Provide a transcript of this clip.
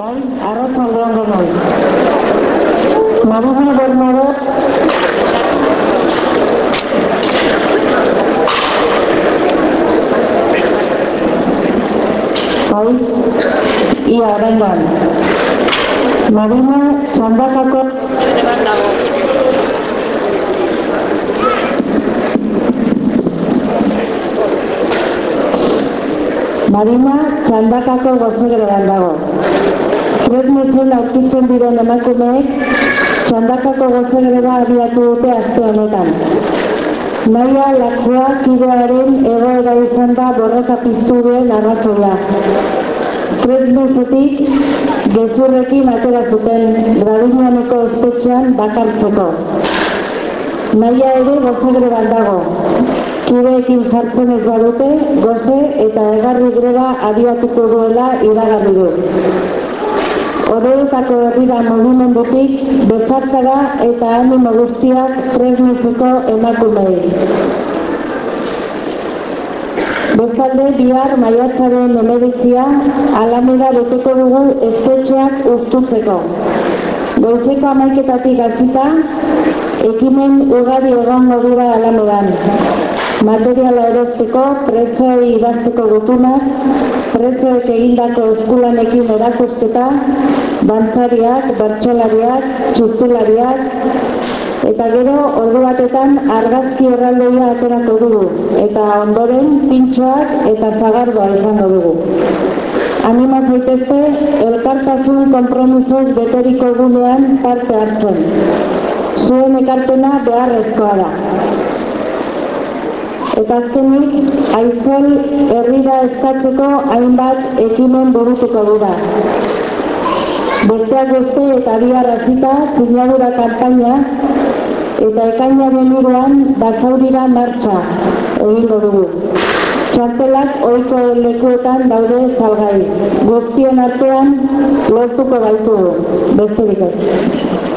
নয় ভারত সংগ্রান্ত নয় মানবী বর্মার ఈ ఆడంగాలు నవీన చందాకర్ నవీన చందాకర్ వస్తుంది Tresmetzen aurkitzen diren emakumeek txandakako gozegreba abiatu dute aste honetan. Naia lakua kidearen egoera izan da borroka piztu duen arrazoia. Tresmezetik gezurrekin atera zuten Gradiñaneko espetxean bakartzeko. Naia ere gozegreban dago. Kideekin jartzen ez badute, goze eta egarri greba abiatuko duela iragarri du. Horretako herrira mugimendutik bezarkara eta animo guztiak tresnitzeko emakumei. Bestalde bihar maiatzaren emeditzia alameda beteko dugu espetxeak ustutzeko. Goizeko amaiketatik hasita, ekimen ugari egongo dira alamedan. Materiala erosteko, presoei idazteko gutunak, presoek egindako eskulanekin erakusketa, dantzariak, bertsolariak, txistulariak, eta gero ordu batetan argazki erraldoia aterako dugu, eta ondoren pintxoak eta zagardoa izango dugu. Anima zaitezte, elkartasun konpromisoz beteriko gunean parte hartzen. Zuen ekarpena beharrezkoa da. Eta azkenik, aizol herrira eskatzeko hainbat ekimen burutuko dira. Besteak beste eta bihar hasita sinadura kanpaina eta ekainaren iruan basaurira martxa egingo dugu. Txartelak ohiko lekuetan daude salgai. Guztien artean lortuko baitugu. Besterik ez.